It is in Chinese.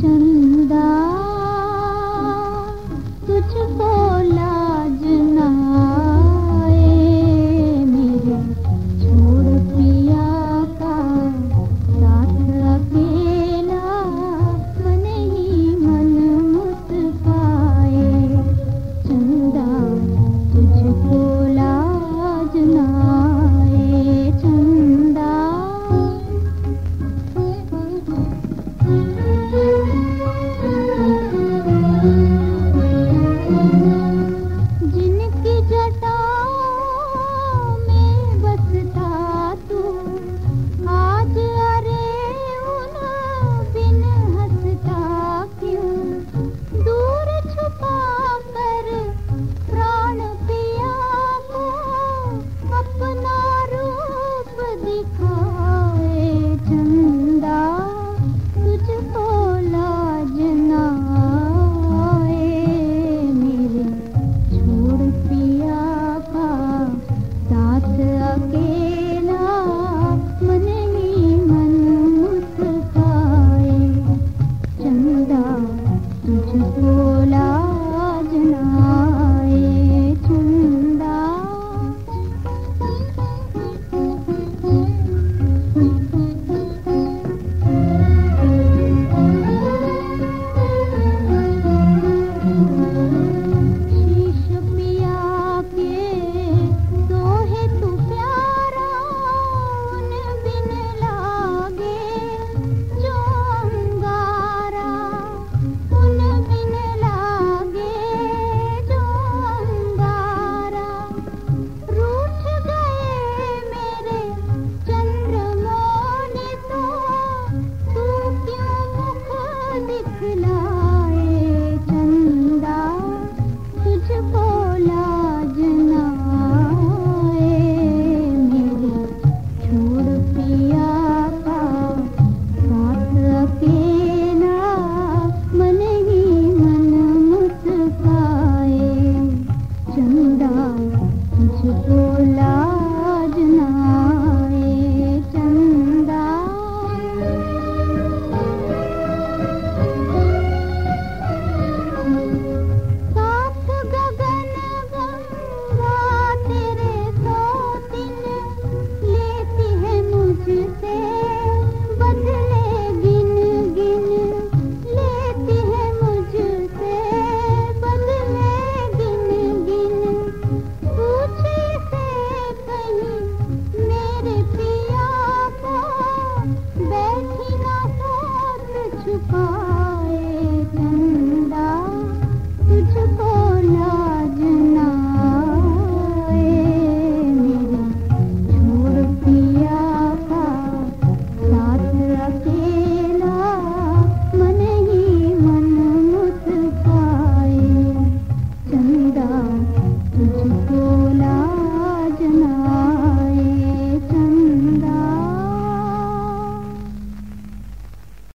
真的。